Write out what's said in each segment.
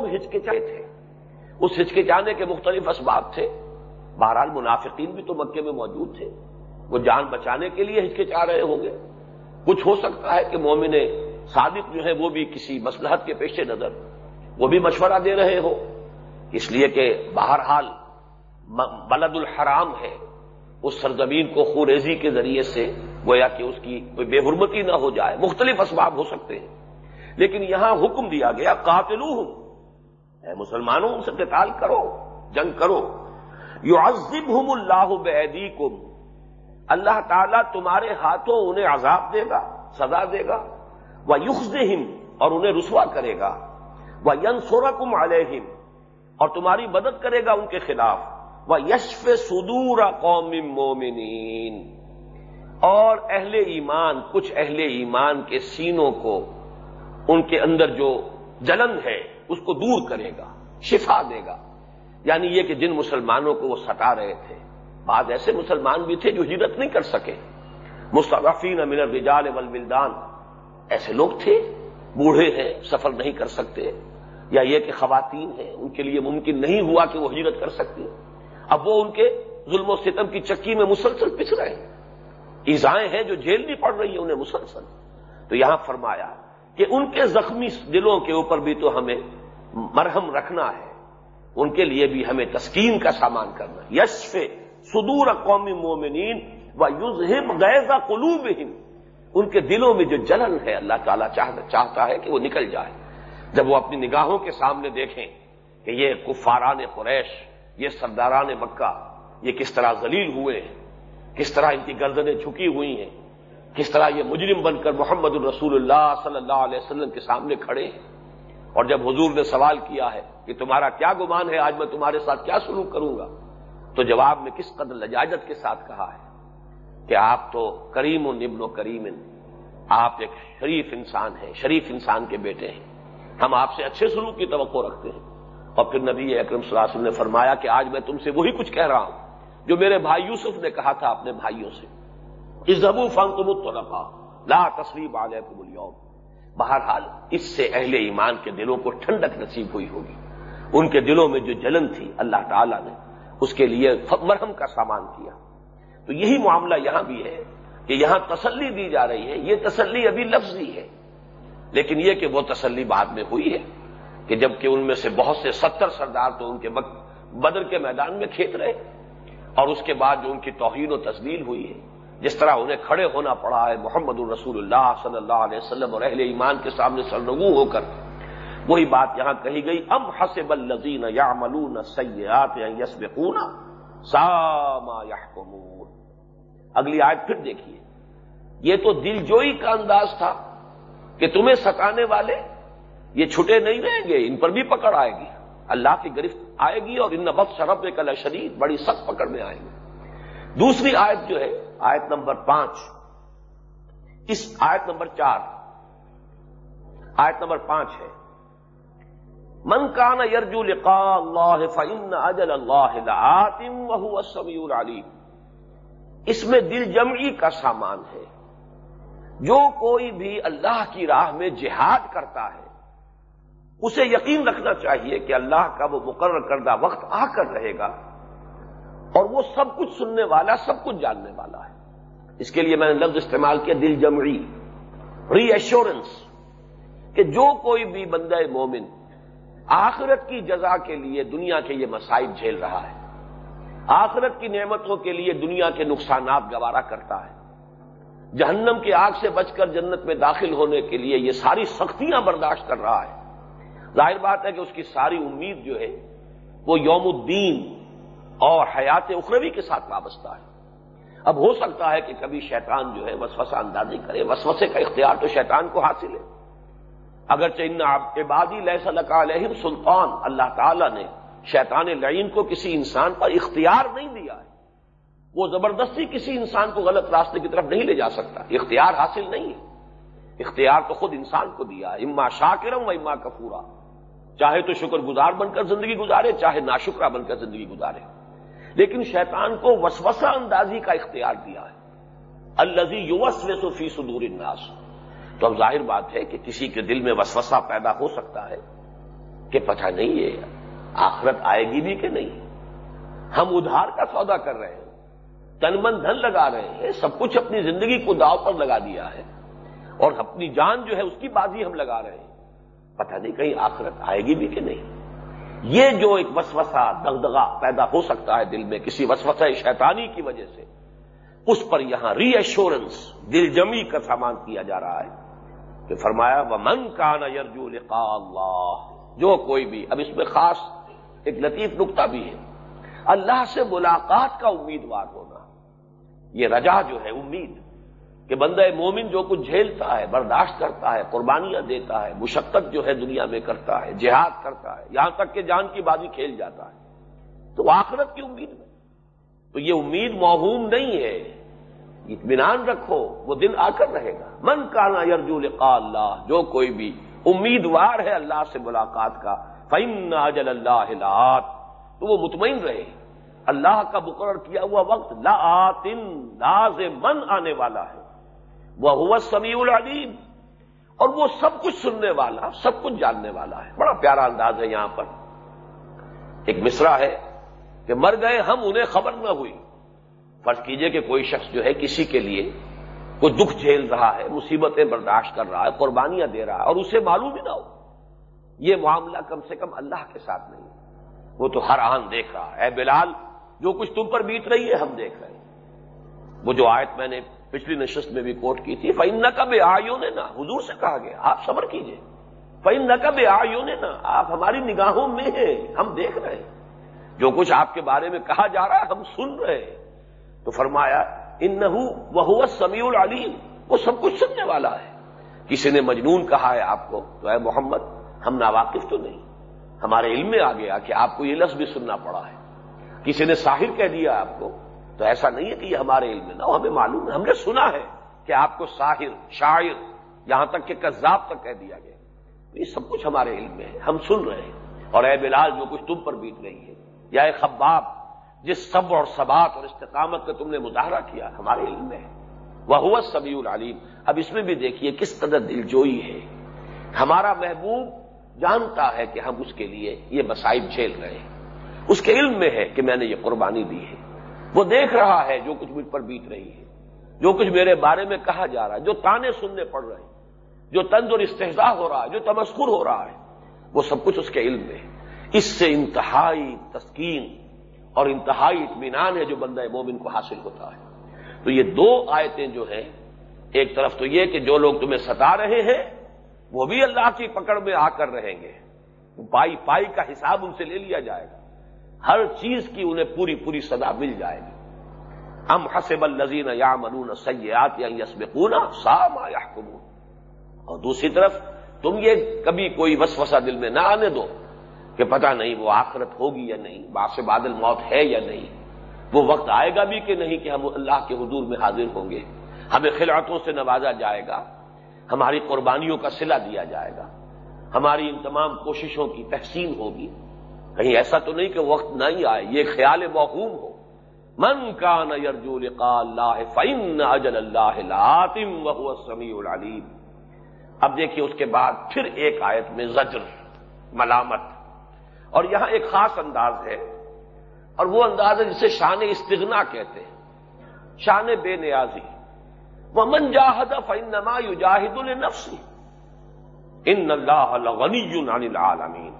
لوگ ہچکچائے تھے۔ اس ہچکچانے کے مختلف اسباب تھے۔ بہرحال منافقین بھی تو مکے میں موجود تھے۔ وہ جان بچانے کے لیے ہچکچا رہے ہوں گے۔ کچھ ہو سکتا ہے کہ مومن صادق جو ہے وہ بھی کسی مسلحت کے پیش نظر وہ بھی مشورہ دے رہے ہو اس لیے کہ بہرحال بلد الحرام ہے۔ اس سرزمین کو خوریزی کے ذریعے سے گویا کہ اس کی کوئی بے حرمتی نہ ہو جائے۔ مختلف اسباب ہو سکتے ہیں۔ لیکن یہاں حکم دیا گیا قاتلو ہوں اے مسلمانوں سے قتال کرو، جنگ کرو۔ یو عزب اللہ بحدی اللہ تعالیٰ تمہارے ہاتھوں انہیں عذاب دے گا، سزا دے گا۔ وہ یوز اور انہیں رسوا کرے گا۔ وہ ین سورکم علیہم، اور تمہاری مدد کرے گا ان کے خلاف۔ وہ یشف سدور قوم مومنین۔ اور اہل ایمان، کچھ اہل ایمان کے سینوں کو ان کے اندر جو جلن ہے اس کو دور کرے گا، شفا دے گا۔ یعنی یہ کہ جن مسلمانوں کو وہ سٹا رہے تھے، بعض ایسے مسلمان بھی تھے جو ہجرت نہیں کر سکے۔ مستقفین امین الرجال والولدان۔ ایسے لوگ تھے، بوڑھے ہیں، سفر نہیں کر سکتے۔ یا یہ کہ خواتین ہیں، ان کے لیے ممکن نہیں ہوا کہ وہ ہجرت کر سکتی اب وہ ان کے ظلم و ستم کی چکی میں مسلسل پچھ رہے ہیں۔ ایزائیں ہیں جو جیل بھی پڑ رہی ہیں، انہیں مسلسل۔ تو یہاں فرمایا کہ ان کے زخمی دلوں کے اوپر بھی تو ہمیں مرہم رکھنا ہے۔ ان کے لیے بھی ہمیں تسکین کا سامان کرنا۔ یشف سدور قومی مومنین و یوز ہم قلوب ان کے دلوں میں جو جلن ہے، اللہ تعالیٰ چاہتا ہے کہ وہ نکل جائے۔ جب وہ اپنی نگاہوں کے سامنے دیکھیں کہ یہ کفاران قریش، یہ سرداران مکہ، یہ کس طرح ذلیل ہوئے ہیں، کس طرح ان کی گردنیں جھکی ہوئی ہیں، کس طرح یہ مجرم بن کر محمد الرسول اللہ صلی اللہ علیہ وسلم کے سامنے کھڑے ہیں۔ اور جب حضور نے سوال کیا ہے کہ تمہارا کیا گمان ہے، آج میں تمہارے ساتھ کیا سلوک کروں گا؟ تو جواب میں کس قدر لجاجت کے ساتھ کہا ہے کہ آپ تو کریم و نبن و کریم آپ ایک شریف انسان ہیں، شریف انسان کے بیٹے ہیں۔ ہم آپ سے اچھے سلوک کی توقع رکھتے ہیں۔ اور پھر نبی اکرم صلی اللہ علیہ وسلم نے فرمایا کہ آج میں تم سے وہی کچھ کہہ رہا ہوں جو میرے بھائی یوسف نے کہا تھا اپنے بھائیوں سے۔ ازبو فن تم تو لا تصریب آ جائے بہرحال اس سے اہل ایمان کے دلوں کو ٹھنڈک نصیب ہوئی ہوگی۔ ان کے دلوں میں جو جلن تھی اللہ تعالیٰ نے، اس کے لیے مرہم کا سامان کیا۔ تو یہی معاملہ یہاں بھی ہے کہ یہاں تسلی دی جا رہی ہے، یہ تسلی ابھی لفظی ہے۔ لیکن یہ کہ وہ تسلی بعد میں ہوئی ہے کہ جبکہ ان میں سے بہت سے ستر سردار تو ان کے بدر کے میدان میں کھیت رہے اور اس کے بعد جو ان کی توہین و تسلیل ہوئی ہے۔ جس طرح انہیں کھڑے ہونا پڑا ہے محمد الرسول اللہ صلی اللہ علیہ وسلم اور اہل ایمان کے سامنے سرنگو ہو کر۔ وہی بات یہاں کہی گئی، ام حسب الزین یا ملون سیات یسب ساما یا اگلی آیت پھر دیکھیے۔ یہ تو دل جوئی کا انداز تھا کہ تمہیں ستانے والے یہ چھٹے نہیں رہیں گے، ان پر بھی پکڑ آئے گی۔ اللہ کی گرفت آئے گی اور ان نبت شرف کل شریف بڑی سخت پکڑ میں آئے گی۔ دوسری آیت جو ہے آیت نمبر پانچ۔ اس آیت نمبر چار۔ آیت نمبر پانچ ہے۔ من کان یرجو لقاء اللہ فن اجل اللہ السمیع العلیم۔ اس میں دل جمعی کا سامان ہے۔ جو کوئی بھی اللہ کی راہ میں جہاد کرتا ہے، اسے یقین رکھنا چاہیے کہ اللہ کا وہ مقرر کردہ وقت آ کر رہے گا اور وہ سب کچھ سننے والا، سب کچھ جاننے والا ہے۔ اس کے لیے میں نے لفظ استعمال کیا دل جمعی. ری ایشورنس کہ جو کوئی بھی بندہ مومن آخرت کی جزا کے لیے دنیا کے یہ مسائل جھیل رہا ہے. آخرت کی نعمتوں کے لیے دنیا کے نقصانات گوارا کرتا ہے. جہنم کی آگ سے بچ کر جنت میں داخل ہونے کے لیے یہ ساری سختیاں برداشت کر رہا ہے. ظاہر بات ہے کہ اس کی ساری امید جو ہے وہ یوم الدین اور حیات اخروی کے ساتھ وابستہ ہے. اب ہو سکتا ہے کہ کبھی شیطان جو ہے وسوسہ اندازی کرے، وسوسے کا اختیار تو شیطان کو حاصل ہے۔ اگرچہ ان عبادی لہ علیہم سلطان، اللہ تعالی نے شیطان لعین کو کسی انسان پر اختیار نہیں دیا ہے۔ وہ زبردستی کسی انسان کو غلط راستے کی طرف نہیں لے جا سکتا۔ اختیار حاصل نہیں ہے۔ اختیار تو خود انسان کو دیا ہے۔ اما شاکرم و اما کفورا۔ چاہے تو شکر گزار بن کر زندگی گزارے، چاہے ناشکرا بن کر زندگی گزارے۔ لیکن شیطان کو وسوسہ اندازی کا اختیار دیا ہے۔ الزی یوس و فی صدور الناس۔ تو اب ظاہر بات ہے کہ کسی کے دل میں وسوسہ پیدا ہو سکتا ہے کہ پتہ نہیں ہے آخرت آئے گی بھی کہ نہیں۔ ہم ادھار کا سودا کر رہے ہیں، تن من دھن لگا رہے ہیں، سب کچھ اپنی زندگی کو داؤ پر لگا دیا ہے۔ اور اپنی جان جو ہے، اس کی بازی ہم لگا رہے ہیں۔ پتہ نہیں کہیں آخرت آئے گی بھی کہ نہیں۔ یہ جو ایک وسوسہ دغدغا پیدا ہو سکتا ہے دل میں کسی وسوسہ شیطانی کی وجہ سے، اس پر یہاں ری ایشورنس دل جمی کا سامان کیا جا رہا ہے کہ فرمایا وہ من کا نا یرجو اللہ جو کوئی بھی، اب اس میں خاص ایک لطیف نقطہ بھی ہے۔ اللہ سے ملاقات کا امیدوار ہونا، یہ رجا جو ہے، امید کہ بندہ مومن جو کچھ جھیلتا ہے، برداشت کرتا ہے، قربانیاں دیتا ہے، مشقت جو ہے دنیا میں کرتا ہے، جہاد کرتا ہے، یہاں تک کہ جان کی بازی کھیل جاتا ہے۔ تو آخرت کی امید میں۔ تو یہ امید موہوم نہیں ہے۔ اطمینان رکھو، وہ دن آ کر رہے گا۔ من کانا یرجو لقاء اللہ، جو کوئی بھی امیدوار ہے اللہ سے ملاقات کا فن اجل اللہ تو وہ مطمئن رہے۔ اللہ کا مقرر کیا ہوا وقت لا آتن لاز من آنے والا ہے۔ وہ ہوا سمیع العلیم۔ اور وہ سب کچھ سننے والا، سب کچھ جاننے والا ہے۔ بڑا پیارا انداز ہے یہاں پر۔ ایک مصرا ہے کہ مر گئے ہم، انہیں خبر نہ ہوئی۔ فرض کیجیے کہ کوئی شخص جو ہے کسی کے لیے کوئی دکھ جھیل رہا ہے، مصیبتیں برداشت کر رہا ہے، قربانیاں دے رہا ہے اور اسے معلوم ہی نہ ہو۔ یہ معاملہ کم سے کم اللہ کے ساتھ نہیں۔ وہ تو ہر آن دیکھ رہا ہے۔ اے بلال، جو کچھ تم پر بیت رہی ہے، ہم دیکھ رہے ہیں۔ وہ جو آیت میں نے پچھلی نشست میں بھی کوٹ کی تھی فن نقب آئیوں نے نا حضور سے کہا گیا، آپ صبر کیجیے۔ فن نقب آئیوں نے نا آپ ہماری نگاہوں میں ہیں، ہم دیکھ رہے ہیں۔ جو کچھ آپ کے بارے میں کہا جا رہا ہے، ہم سن رہے ہیں۔ تو فرمایا ان نہ وہ سمیع العلیم وہ سب کچھ سننے والا ہے۔ کسی نے مجنون کہا ہے آپ کو، تو اے محمد، ہم ناواقف تو نہیں۔ ہمارے علم میں آ گیا کہ آپ کو یہ لفظ بھی سننا پڑا ہے۔ کسی نے ساحر کہہ دیا آپ کو تو ایسا نہیں ہے کہ یہ ہمارے علم میں نہ ہو، ہمیں معلوم ہے، ہم نے سنا ہے کہ آپ کو ساحر، شاعر یہاں تک کہ کذاب تک کہہ دیا گیا یہ سب کچھ ہمارے علم میں ہے، ہم سن رہے ہیں۔ اور اے بلال، جو کچھ تم پر بیت رہی ہے، یا اے خباب، جس صبر اور ثبات اور استقامت کا تم نے مظاہرہ کیا، ہمارے علم میں ہے۔ وہ ہوا سبی العلیم۔ اب اس میں بھی دیکھیے کس قدر دلجوئی ہے۔ ہمارا محبوب جانتا ہے کہ ہم اس کے لیے یہ مسائب جھیل رہے ہیں۔ اس کے علم میں ہے کہ میں نے یہ قربانی دی ہے۔ وہ دیکھ رہا ہے جو کچھ مجھ پر بیت رہی ہے، جو کچھ میرے بارے میں کہا جا رہا ہے، جو تانے سننے پڑ رہے ہیں، جو تند اور استحصا ہو رہا ہے، جو تمسکر ہو رہا ہے، وہ سب کچھ اس کے علم میں ہے۔ اس سے انتہائی تسکین اور انتہائی اطمینان ہے جو بندہ مومن کو حاصل ہوتا ہے۔ تو یہ دو آیتیں جو ہیں، ایک طرف تو یہ کہ جو لوگ تمہیں ستا رہے ہیں، وہ بھی اللہ کی پکڑ میں آ کر رہیں گے۔ پائی پائی کا حساب ان سے لے لیا جائے گا۔ ہر چیز کی انہیں پوری پوری سزا مل جائے گی۔ ہم حسب الزین یا منون سیات یا یسبقون سام یا اور دوسری طرف تم یہ کبھی کوئی وسوسہ دل میں نہ آنے دو کہ پتہ نہیں وہ آخرت ہوگی یا نہیں باس بادل موت ہے یا نہیں۔ وہ وقت آئے گا بھی کہ نہیں کہ ہم اللہ کے حضور میں حاضر ہوں گے۔ ہمیں خلعتوں سے نوازا جائے گا، ہماری قربانیوں کا سلا دیا جائے گا۔ ہماری ان تمام کوششوں کی تحسین ہوگی۔ کہیں ایسا تو نہیں کہ وقت نہیں آئے، یہ خیال موہوم ہو۔ من کا نرجو اللہ فن اجل اللہ لاتم سمیع العلیم۔ اب دیکھیے اس کے بعد پھر ایک آیت میں زجر، ملامت۔ اور یہاں ایک خاص انداز ہے، اور وہ انداز ہے جسے شان استغنا کہتے ہیں، شان بے نیازی۔ وہ من جاہد فن نما یو جاہد النفسی ان اللہ غنی عن العالمین۔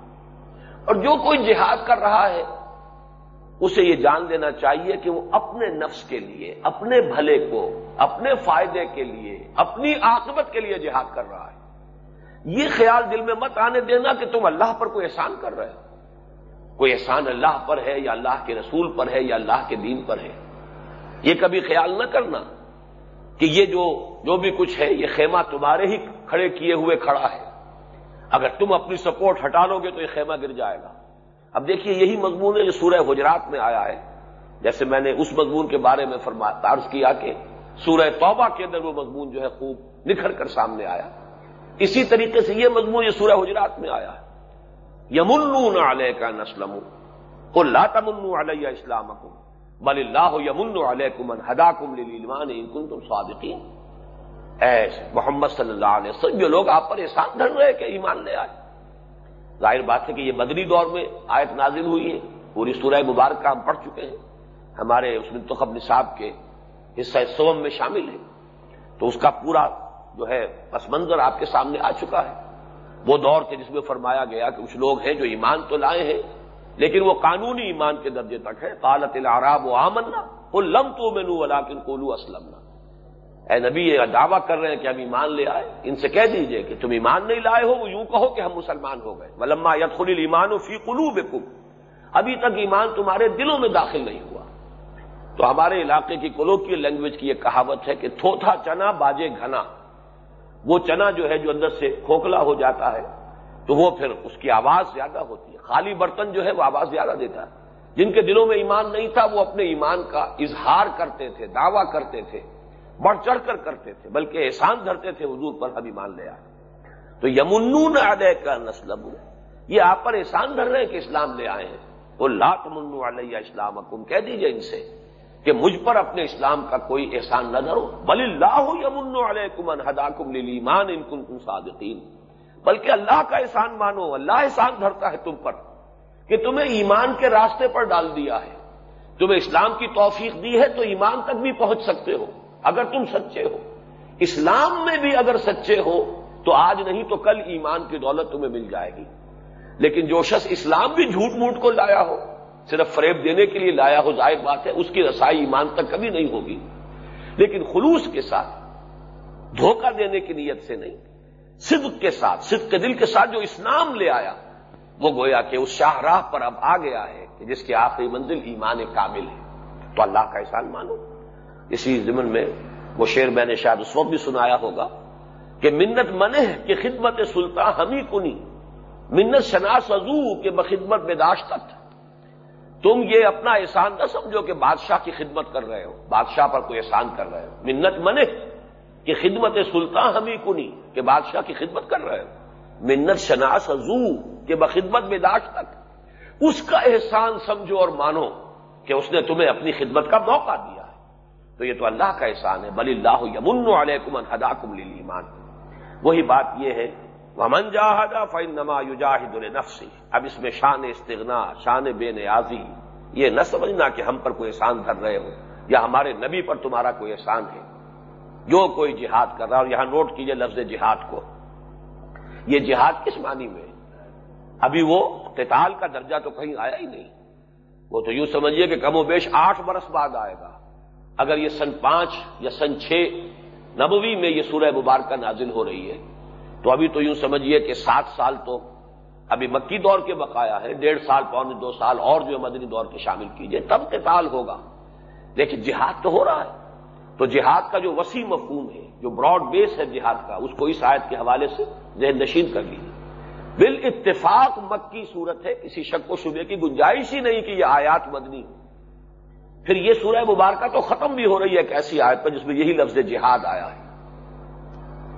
اور جو کوئی جہاد کر رہا ہے، اسے یہ جان لینا چاہیے کہ وہ اپنے نفس کے لیے، اپنے بھلے کو، اپنے فائدے کے لیے، اپنی عاقبت کے لیے جہاد کر رہا ہے۔ یہ خیال دل میں مت آنے دینا کہ تم اللہ پر کوئی احسان کر رہے ہو۔ کوئی احسان اللہ پر ہے یا اللہ کے رسول پر ہے یا اللہ کے دین پر ہے۔ یہ کبھی خیال نہ کرنا کہ یہ جو جو بھی کچھ ہے، یہ خیمہ تمہارے ہی کھڑے کیے ہوئے کھڑا ہے۔ اگر تم اپنی سپورٹ ہٹا لو گے تو یہ خیمہ گر جائے گا۔ اب دیکھیے یہی مضمون ہے جو سورہ حجرات میں آیا ہے۔ جیسے میں نے اس مضمون کے بارے میں عرض کیا کہ سورہ توبہ کے اندر وہ مضمون جو ہے خوب نکھر کر سامنے آیا۔ اسی طریقے سے یہ مضمون یہ سورہ حجرات میں آیا ہے۔ یمن علیہ کا نسلم کو لا تمن علیہ اسلام بل اللہ یمن علیہ کمن ہدا کم لمان کن تم صادقین۔ اے محمد صلی اللہ علیہ وسلم، جو لوگ آپ پر احسان دھر رہے کہ ایمان لے آئے۔ ظاہر بات ہے کہ یہ بدری دور میں آیت نازل ہوئی ہے، پوری سورہ مبارک کا ہم پڑھ چکے ہیں۔ ہمارے اس منتخب نصاب کے حصہ سوم میں شامل ہے تو اس کا پورا جو ہے پس منظر آپ کے سامنے آ چکا ہے۔ وہ دور کے جس میں فرمایا گیا کہ کچھ لوگ ہیں جو ایمان تو لائے ہیں، لیکن وہ قانونی ایمان کے درجے تک ہے قالت العراب و آمنا وہ لم تو مینو ولاکن کولو اسلم اے نبی، یہ دعویٰ کر رہے ہیں کہ ہم ایمان لے آئے۔ ان سے کہہ دیجیے کہ تم ایمان نہیں لائے ہو، وہ یوں کہو کہ ہم مسلمان ہو گئے۔ ولما یت خلی ایمان فی قلو ابھی تک ایمان تمہارے دلوں میں داخل نہیں ہوا۔ تو ہمارے علاقے کی کولوکیل لینگویج کی ایک کہاوت ہے کہ تھوتھا چنا باجے گھنا۔ وہ چنا جو ہے جو اندر سے کھوکھلا ہو جاتا ہے، تو وہ پھر اس کی آواز زیادہ ہوتی ہے۔ خالی برتن جو ہے وہ آواز زیادہ دیتا ہے۔ جن کے دلوں میں ایمان نہیں تھا، وہ اپنے ایمان کا اظہار کرتے تھے، دعویٰ کرتے تھے۔ بڑھ چڑھ کر کرتے تھے، بلکہ احسان دھرتے تھے، حضور پر ہم ایمان لے آئے۔ تو یمنون ادے کا نسلم یہ آپ پر احسان دھر رہے ہیں کہ اسلام لے آئے ہیں۔ وہ لات منو علیہ اسلام حکم کہہ دیجیے ان سے کہ مجھ پر اپنے اسلام کا کوئی احسان نہ دھرو۔ بل اللہ یمن علیہ کمن ہدا کم لیمان ان کن کن صادقین۔ بلکہ اللہ کا احسان مانو، اللہ احسان دھرتا ہے تم پر کہ تمہیں ایمان کے راستے پر ڈال دیا ہے۔ تمہیں اسلام کی توفیق دی ہے تو ایمان تک بھی پہنچ سکتے ہو۔ اگر تم سچے ہو۔ اسلام میں بھی اگر سچے ہو، تو آج نہیں تو کل ایمان کی دولت تمہیں مل جائے گی۔ لیکن جو شخص اسلام بھی جھوٹ موٹ کو لایا ہو، صرف فریب دینے کے لیے لایا ہو، ظاہر بات ہے، اس کی رسائی ایمان تک کبھی نہیں ہوگی۔ لیکن خلوص کے ساتھ، دھوکہ دینے کی نیت سے نہیں، صدق کے ساتھ، صدق کے دل کے ساتھ جو اسلام لے آیا، وہ گویا کہ اس شاہراہ پر اب آ گیا ہے کہ جس کی آخری منزل ایمان کامل ہے۔ تو اللہ کا احسان مانو۔ اسی زمن میں وہ شیر میں نے شاید اس وقت بھی سنایا ہوگا کہ منت منہ کہ خدمت سلطان ہمیں کنی، منت شناس ازو کے بخدمت میں داشت تم یہ اپنا احسان نہ سمجھو کہ بادشاہ کی خدمت کر رہے ہو، بادشاہ پر کوئی احسان کر رہے ہو۔ منت منہ کہ خدمت سلطان ہمیں کنی کہ بادشاہ کی خدمت کر رہے ہو۔ منت شناس ازو کے بخدمت میں داشت تک اس کا احسان سمجھو اور مانو کہ اس نے تمہیں اپنی خدمت کا موقع دیا۔ تو یہ تو اللہ کا احسان ہے۔ بل اللہ یمن علیکم ہدا کم لیمان وہی بات یہ ہے۔ ومن جاہدا فن نما یوجاہد نفسی اب اس میں شان استغنا، شان بے نیازی، یہ نہ سمجھنا کہ ہم پر کوئی احسان کر رہے ہو یا ہمارے نبی پر تمہارا کوئی احسان ہے۔ جو کوئی جہاد کر رہا اور یہاں نوٹ کیجیے لفظ جہاد کو۔ یہ جہاد کس معنی میں ابھی وہ قتال کا درجہ تو کہیں آیا ہی نہیں۔ وہ تو یوں سمجھیے کہ کم و بیش آٹھ برس بعد آئے گا۔ اگر یہ سن پانچ یا سن چھ نبوی میں یہ سورہ مبارکہ نازل ہو رہی ہے، تو ابھی تو یوں سمجھیے کہ سات سال تو ابھی مکی دور کے بقایا ہے، ڈیڑھ سال، پونے دو سال اور جو مدنی دور کے شامل کیجیے، تب قتال ہوگا۔ لیکن جہاد تو ہو رہا ہے۔ تو جہاد کا جو وسیع مفہوم ہے، جو براڈ بیس ہے جہاد کا، اس کو اس آیت کے حوالے سے ذہن نشین کر لیجیے بال اتفاق مکی صورت ہے، کسی شک و شبے کی گنجائش ہی نہیں کہ یہ آیات مدنی ہو پھر یہ سورہ مبارکہ تو ختم بھی ہو رہی ہے ایک ایسی آیت پر جس میں یہی لفظ جہاد آیا ہے۔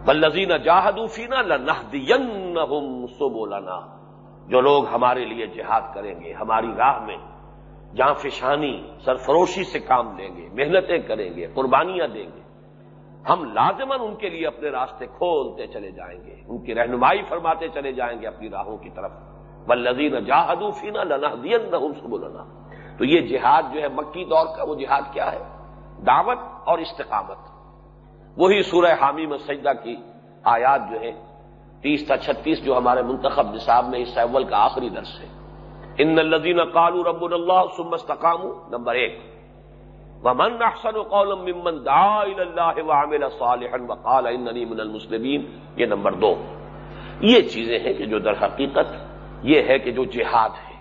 بلزین جاہدوفینا لنہدین سو بولانا جو لوگ ہمارے لیے جہاد کریں گے، ہماری راہ میں جہاں فشانی، سرفروشی سے کام لیں گے، محنتیں کریں گے، قربانیاں دیں گے۔ ہم لازمن ان کے لیے اپنے راستے کھولتے چلے جائیں گے، ان کی رہنمائی فرماتے چلے جائیں گے اپنی راہوں کی طرف۔ بلزین جاہدوفینا لنہدین سو بولانا تو یہ جہاد جو ہے مکی دور کا وہ جہاد کیا ہے؟ دعوت اور استقامت۔ وہی سورہ حامی میں سجدہ کی آیات جو ہے تیس تا چھتیس جو ہمارے منتخب نصاب میں اس اول کا آخری درس ہے۔ ان الدین قالو رب اللہ سمستقام نمبر ایک۔ ومن احسن قول ممن دعا الى الله وعمل صالحا وقال انني من المسلمين یہ نمبر دو۔ یہ چیزیں ہیں کہ جو در حقیقت یہ ہے کہ جو جہاد ہے،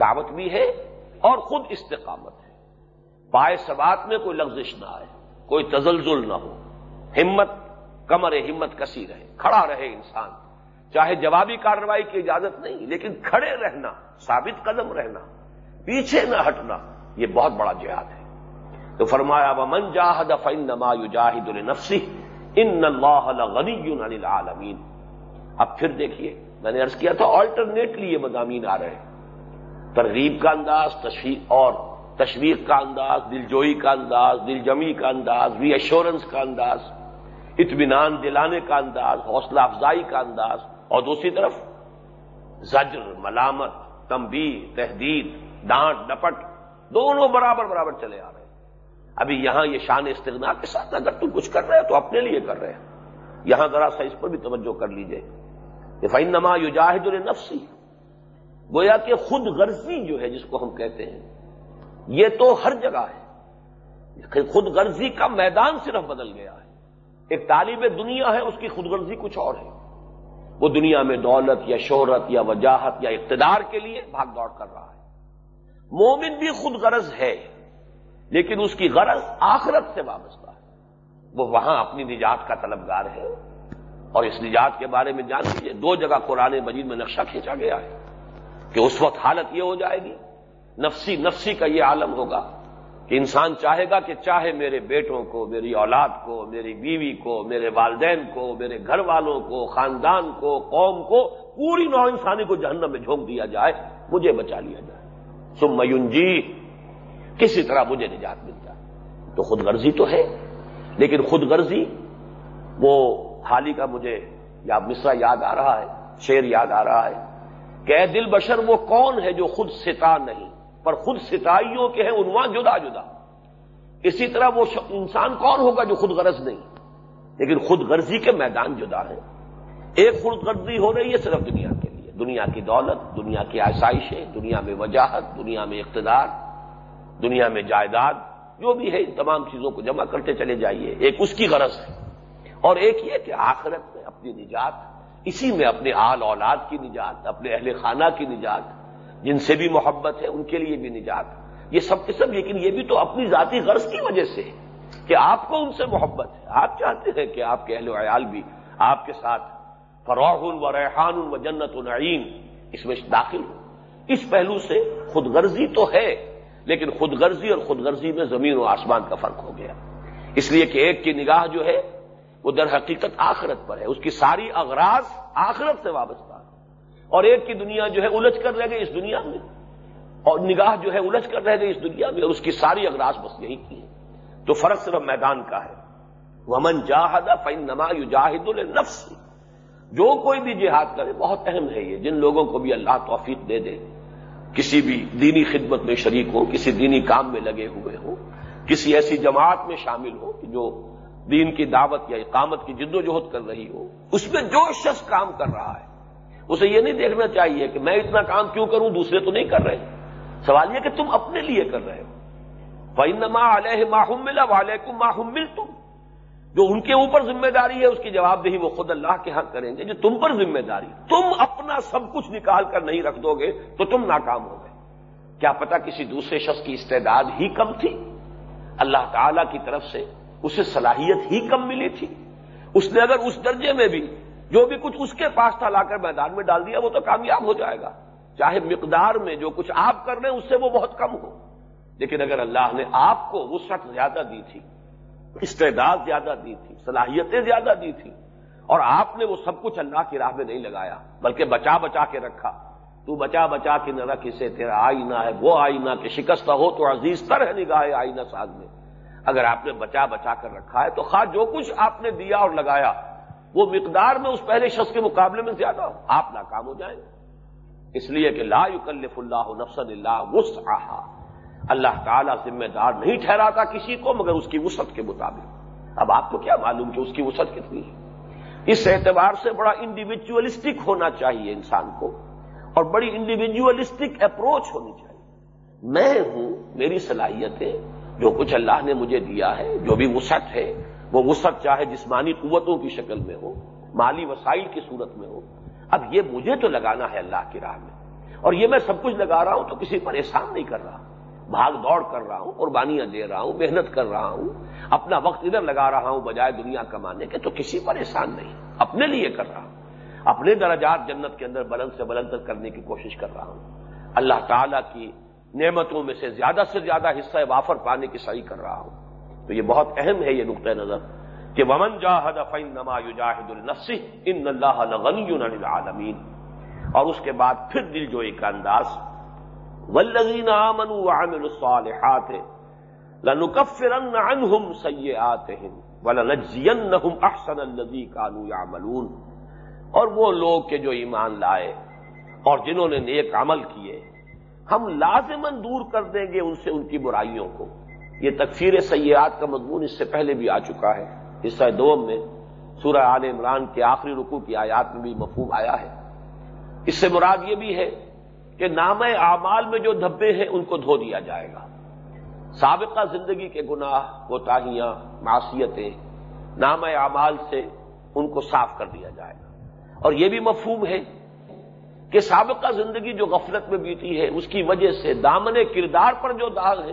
دعوت بھی ہے اور خود استقامت ہے۔ پائے سبات میں کوئی لغزش نہ آئے، کوئی تزلزل نہ ہو۔ ہمت، کمر ہمت کسی رہے، کھڑا رہے انسان۔ چاہے جوابی کارروائی کی اجازت نہیں، لیکن کھڑے رہنا، ثابت قدم رہنا، پیچھے نہ ہٹنا، یہ بہت بڑا جہاد ہے۔ تو فرمایا من جاہد فن نما جاہد النفسی ان اللہ غنی العالمین اب پھر دیکھیے، میں نے ارض کیا تھا آلٹرنیٹلی یہ مضامین آ رہے ہیں۔ ترغیب کا انداز تشریح اور تشویق کا انداز، دلجوئی کا انداز دل جمی کا انداز ری ایشورنس کا انداز، اطمینان دلانے کا انداز، حوصلہ افزائی کا انداز، اور دوسری طرف زجر، ملامت تمبی تحدید ڈانٹ، ڈپٹ، دونوں برابر برابر چلے آ رہے ہیں۔ ابھی یہاں یہ شان استغنا کے ساتھ اگر تم کچھ کر رہے ہو تو اپنے لیے کر رہے ہیں یہاں ذرا سا اس پر بھی توجہ کر لیجیے کہ فائن نما یو جاہد نفسی گویا کہ خود غرضی جو ہے جس کو ہم کہتے ہیں، یہ تو ہر جگہ ہے۔ خود غرضی کا میدان صرف بدل گیا ہے۔ ایک طالب دنیا ہے، اس کی خود غرضی کچھ اور ہے۔ وہ دنیا میں دولت یا شہرت یا وجاہت یا اقتدار کے لیے بھاگ دوڑ کر رہا ہے۔ مومن بھی خود غرض ہے، لیکن اس کی غرض آخرت سے وابستہ ہے۔ وہ وہاں اپنی نجات کا طلبگار ہے۔ اور اس نجات کے بارے میں جان لیجیے دو جگہ قرآن مجید میں نقشہ کھینچا گیا ہے۔ کہ اس وقت حالت یہ ہو جائے گی۔ نفسی نفسی کا یہ عالم ہوگا کہ انسان چاہے گا کہ چاہے میرے بیٹوں کو، میری اولاد کو، میری بیوی کو، میرے والدین کو، میرے گھر والوں کو، خاندان کو، قوم کو پوری نو انسانی کو جہنم میں جھونک دیا جائے، مجھے بچا لیا جائے۔ سم میون جی کسی طرح مجھے نجات مل جائے تو خود غرضی تو ہے، لیکن خود غرضی، وہ حالی کا مجھے یا مصرا یاد آ رہا ہے شیر یاد آ رہا ہے۔ کہ دل بشر وہ کون ہے جو خود ستا نہیں، پر خود ستائیوں کے ہیں، عنوان جدا جدا۔ اسی طرح وہ انسان کون ہوگا جو خود غرض نہیں؟ لیکن خود غرضی کے میدان جدا ہے ایک خود غرضی ہو رہی ہے صرف دنیا کے لیے۔ دنیا کی دولت، دنیا کی آسائشیں، دنیا میں وجاہت، دنیا میں اقتدار، دنیا میں جائیداد، جو بھی ہے، ان تمام چیزوں کو جمع کرتے چلے جائیے۔ ایک اس کی غرض ہے۔ اور ایک یہ کہ آخرت میں اپنی نجات اسی میں اپنے آل اولاد کی نجات، اپنے اہل خانہ کی نجات، جن سے بھی محبت ہے، ان کے لیے بھی نجات۔ یہ سب کے سب، لیکن یہ بھی تو اپنی ذاتی غرض کی وجہ سے کہ آپ کو ان سے محبت ہے۔ آپ چاہتے ہیں کہ آپ کے اہل ویال بھی آپ کے ساتھ فروغ و ریحان و جنت و نعیم اس میں داخل ہو اس پہلو سے خود غرضی تو ہے، لیکن خود غرضی اور خود غرضی میں زمین و آسمان کا فرق ہو گیا۔ اس لیے کہ ایک کی نگاہ جو ہے وہ در حقیقت آخرت پر ہے۔ اس کی ساری اغراض آخرت سے وابستہ اور ایک کی دنیا جو ہے الجھ کر رہ گئی اس دنیا میں، اور نگاہ جو ہے الجھ کر رہ گئی اس دنیا میں، اور اس کی ساری اغراض بس یہی کی ہے تو فرق صرف میدان کا ہے۔ ومن جاہد فن نما یو جاہد النفس جو کوئی بھی جہاد کرے، بہت اہم ہے یہ۔ جن لوگوں کو بھی اللہ توفیق دے دے، کسی بھی دینی خدمت میں شریک ہو، کسی دینی کام میں لگے ہوئے ہوں کسی ایسی جماعت میں شامل ہو کہ جو دین کی دعوت یا اقامت کی جد و جہد کر رہی ہو، اس میں جو شخص کام کر رہا ہے، اسے یہ نہیں دیکھنا چاہیے کہ میں اتنا کام کیوں کروں، دوسرے تو نہیں کر رہے۔ سوال یہ کہ تم اپنے لیے کر رہے ہو۔ فائنما علیہ ماہم ملا والے کو ماہم مل تم جو ان کے اوپر ذمہ داری ہے، اس کی جواب دہی وہ خود اللہ کے حق کریں گے، جو تم پر ذمہ داری۔ تم اپنا سب کچھ نکال کر نہیں رکھ دو گے، تو تم ناکام ہو گئے۔ کیا پتا کسی دوسرے شخص کی استعداد ہی کم تھی۔ اللہ تعالی کی طرف سے اسے صلاحیت ہی کم ملی تھی۔ اس نے اگر اس درجے میں بھی جو بھی کچھ اس کے پاس تھا لا کر میدان میں ڈال دیا، وہ تو کامیاب ہو جائے گا۔ چاہے مقدار میں جو کچھ آپ کر رہے ہیں، اس سے وہ بہت کم ہو۔ لیکن اگر اللہ نے آپ کو وسعت زیادہ دی تھی، استعداد زیادہ دی تھی، صلاحیتیں زیادہ دی تھی، اور آپ نے وہ سب کچھ اللہ کی راہ میں نہیں لگایا، بلکہ بچا بچا کے رکھا، تو بچا بچا کے نہ رکھ اسے تیرا آئینہ ہے، وہ آئینہ کہ شکست ہو تو عزیز تر ہے نگاہ آئینہ ساز میں۔ اگر آپ نے بچا بچا کر رکھا ہے تو خواہ جو کچھ آپ نے دیا اور لگایا، وہ مقدار میں اس پہلے شخص کے مقابلے میں زیادہ ہو۔ آپ ناکام ہو جائیں۔ اس لیے کہ لا یکلف اللہ نفسن اللہ وسعہ اللہ تعالیٰ ذمہ دار نہیں ٹھہراتا کسی کو مگر اس کی وسعت کے مطابق۔ اب آپ کو کیا معلوم کہ اس کی وسعت کتنی ہے؟ اس اعتبار سے بڑا انڈیویجلسٹک ہونا چاہیے انسان کو اور بڑی انڈیویجلسٹک اپروچ ہونی چاہیے۔ میں ہوں، میری صلاحیتیں جو کچھ اللہ نے مجھے دیا ہے، جو بھی وسعت ہے، وہ وسعت چاہے جسمانی قوتوں کی شکل میں ہو، مالی وسائل کی صورت میں ہو، اب یہ مجھے تو لگانا ہے اللہ کی راہ میں۔ اور یہ میں سب کچھ لگا رہا ہوں تو کسی پر احسان نہیں کر رہا۔ بھاگ دوڑ کر رہا ہوں، قربانیاں دے رہا ہوں، محنت کر رہا ہوں، اپنا وقت ادھر لگا رہا ہوں بجائے دنیا کمانے کے، تو کسی پر احسان نہیں۔ اپنے لیے کر رہا ہوں۔ اپنے درجات جنت کے اندر بلند سے بلند کرنے کی کوشش کر رہا ہوں۔ اللہ تعالی کی نعمتوں میں سے زیادہ سے زیادہ حصہ وافر پانے کی صحیح کر رہا ہوں۔ تو یہ بہت اہم ہے یہ نقطۂ نظر کہ ومن جاہد فین نما جاہد النفسی ان اللہ العالمین اور اس کے بعد پھر دل جوئی کا انداز ولزین امن عامل الصالحات لنکفرن عنہم سیئاتہم ولنجزینہم احسن الذی کانوا یعملون اور وہ لوگ کے جو ایمان لائے اور جنہوں نے نیک عمل کیے ہم لازمن دور کر دیں گے ان سے ان کی برائیوں کو۔ یہ تکفیر سیاحت کا مضمون اس سے پہلے بھی آ چکا ہے۔ حصہ دوم میں سورہ عال عمران کے آخری رکوع کی آیات میں بھی مفہوم آیا ہے۔ اس سے مراد یہ بھی ہے کہ نام اعمال میں جو دھبے ہیں ان کو دھو دیا جائے گا۔ سابقہ زندگی کے گناہ، کوتاہیاں معاشیتیں نام اعمال سے ان کو صاف کر دیا جائے گا۔ اور یہ بھی مفہوم ہے کہ سابقہ زندگی جو غفلت میں بیتی ہے، اس کی وجہ سے دامن کردار پر جو داغ ہے،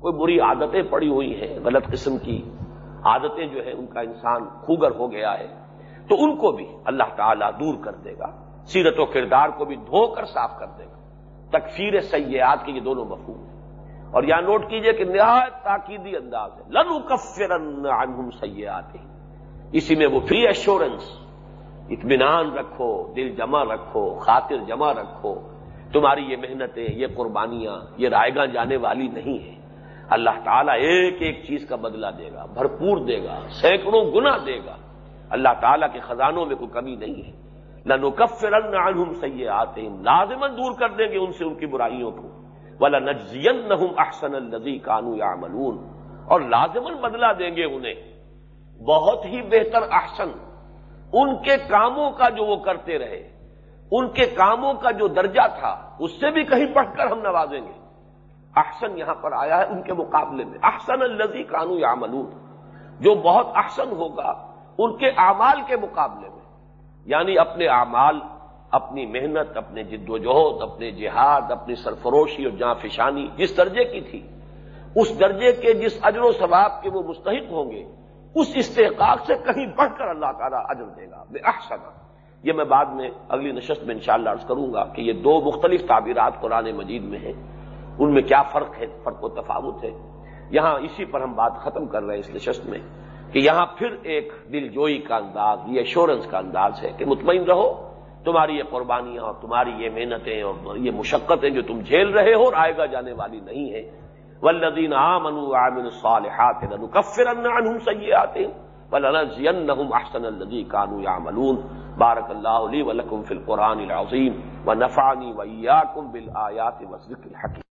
کوئی بری عادتیں پڑی ہوئی ہیں، غلط قسم کی عادتیں جو ہے ان کا انسان خوگر ہو گیا ہے۔ تو ان کو بھی اللہ تعالیٰ دور کر دے گا، سیرت و کردار کو بھی دھو کر صاف کر دے گا۔ تکفیر سیاحت کے یہ دونوں مفہوم ہیں۔ اور یہاں نوٹ کیجیے کہ نہایت تاکیدی انداز ہے۔ لنو کفر عنہم سیاحت اسی میں وہ فری ایشورنس اطمینان رکھو، دل جمع رکھو، خاطر جمع رکھو۔ تمہاری یہ محنتیں، یہ قربانیاں، یہ رائے گاہ جانے والی نہیں ہیں۔ اللہ تعالیٰ ایک ایک چیز کا بدلہ دے گا، بھرپور دے گا، سینکڑوں گنا دے گا۔ اللہ تعالیٰ کے خزانوں میں کوئی کمی نہیں ہے۔ لنو کفر عنہم سیاحت لازمن دور کر دیں گے ان سے ان کی برائیوں کو۔ ولا نجزین احسن الزی کانو یا اور لازمن بدلا دیں گے انہیں۔ بہت ہی بہتر احسن۔ ان کے کاموں کا جو وہ کرتے رہے، ان کے کاموں کا جو درجہ تھا، اس سے بھی کہیں پڑھ کر ہم نوازیں گے۔ احسن یہاں پر آیا ہے ان کے مقابلے میں۔ احسن الزی کانو یا جو بہت احسن ہوگا ان کے اعمال کے مقابلے میں۔ یعنی اپنے اعمال، اپنی محنت، اپنے جد و جہد، اپنے جہاد، اپنی سرفروشی اور جاں فشانی جس درجے کی تھی، اس درجے کے جس اجر و ثواب کے وہ مستحق ہوں گے اس استحقاق سے کہیں بڑھ کر اللہ تعالیٰ اجر دے گا۔ بے احسن۔ یہ میں بعد میں اگلی نشست میں انشاءاللہ عرض کروں گا کہ یہ دو مختلف تعبیرات قرآن مجید میں ہیں۔ ان میں کیا فرق ہے؟ فرق و تفاوت ہے۔ یہاں اسی پر ہم بات ختم کر رہے ہیں اس نشست میں کہ یہاں پھر ایک دل جوئی کا انداز یہ ایشورنس کا انداز ہے کہ مطمئن رہو، تمہاری یہ قربانیاں اور تمہاری یہ محنتیں اور یہ مشقتیں جو تم جھیل رہے ہو اور آئے گا جانے والی نہیں ہے والذین آمنوا وعملوا الصالحات لنكفرن عنهم سیاحت ولنزینہم احسن الذي كانوا يعملون بارك الله لي ولكم في القرآن العظيم ونفعني وإياكم بالآيات والذكر الحكيم